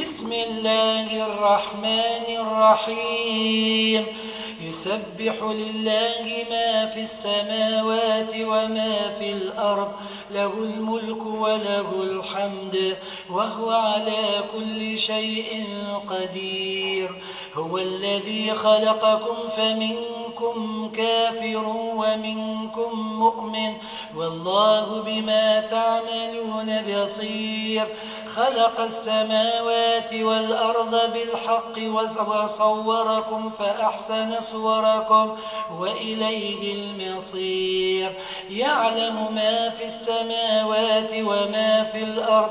بسم الله الرحمن الرحيم. يسبح لله ما في السماوات وما في الأرض له الملك وله الحمد وهو على كل شيء قدير. هو الذي خلقكم فمنكم كافر ومنكم مؤمن والله بما تعملون بصير. خلق السماوات والأرض بالحق وصوركم فأحسن صوركم وإليه المصير. يعلم ما في السماوات وما في الأرض.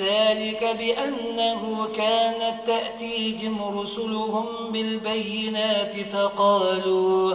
ذلك بأنه كانت تأتيهم رسلهم بالبينات فقالوا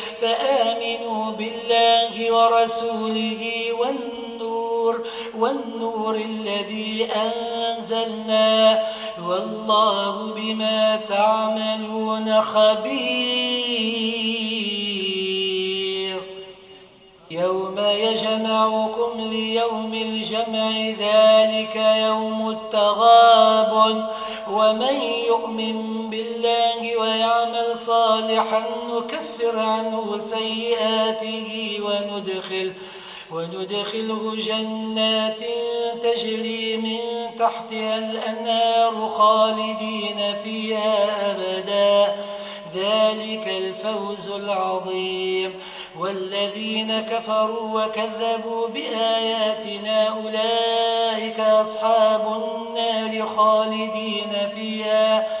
فآمنوا بالله ورسوله والنور والنور الذي أنزلنا. والله بما تعملون خبير. يوم يجمعكم ليوم الجمع ذلك يوم التغاب ومن يؤمن بالله ويعمل صالحا نكفر عنه سيئاته وندخل وندخله جنات تجري من تحتها الأنهار خالدين فيها أبدا. ذلك الفوز العظيم. والذين كفروا وكذبوا بآياتنا أولئك أصحاب النار خالدين فيها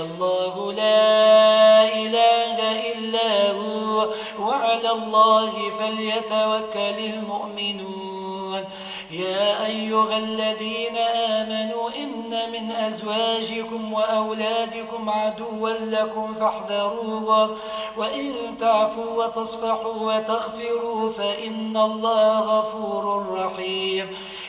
الله لا إله إلا هو. وعلى الله فليتوكل المؤمنون. يا أيها الذين آمنوا إن من أزواجكم وأولادكم عدوا لكم فاحذروه. وإن تعفوا وتصفحوا وتغفروا فإن الله غفور رحيم.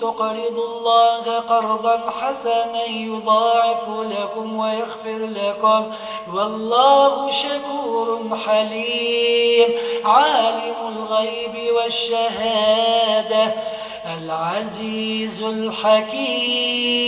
تقرضوا الله قرضا حسنا يضاعف لكم ويغفر لكم. والله شكور حليم. عالم الغيب والشهادة العزيز الحكيم.